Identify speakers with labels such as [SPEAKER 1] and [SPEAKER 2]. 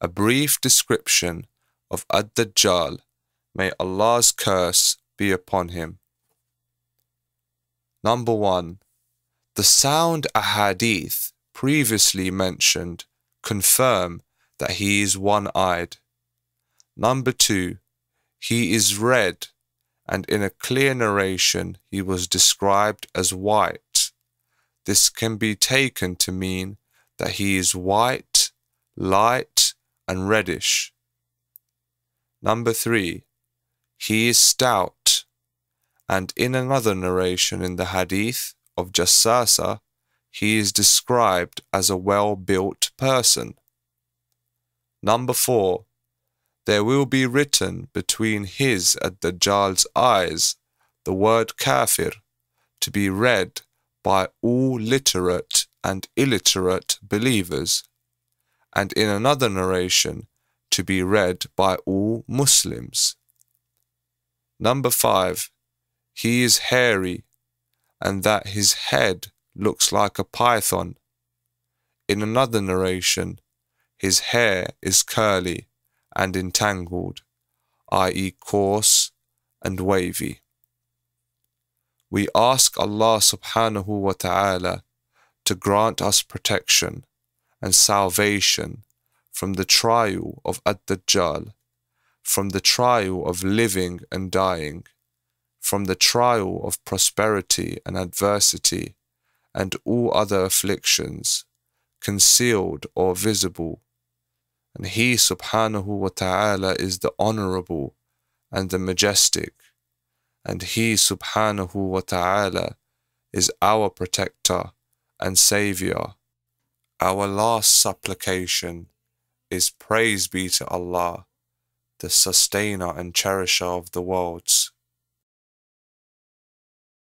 [SPEAKER 1] a brief description of Ad-Dajjal. May Allah's curse be upon him. Number 1. The sound ahadith previously mentioned confirm that he is one-eyed. Number 2. He is red and in a clear narration he was described as white. This can be taken to mean that he is white, light, and reddish. Number three, he is stout, and in another narration in the Hadith of Jassasa, he is described as a well built person. Number four, there will be written between his ad-Dajjal's eyes the word kafir to be read by all literate and illiterate believers, and in another narration to be read by all Muslims. Number five, he is hairy, and that his head looks like a python. In another narration, his hair is curly and entangled, i.e., coarse and wavy. We ask Allah subhanahu wa ta'ala to grant us protection and salvation from the trial of Ad-Dajjal, from the trial of living and dying, from the trial of prosperity and adversity, and all other afflictions, concealed or visible, and He subhanahu wa ta'ala is the honorable and the majestic. And He subhanahu wa ta'ala is our protector and savior. Our last supplication is praise be to Allah, the sustainer and cherisher of the worlds.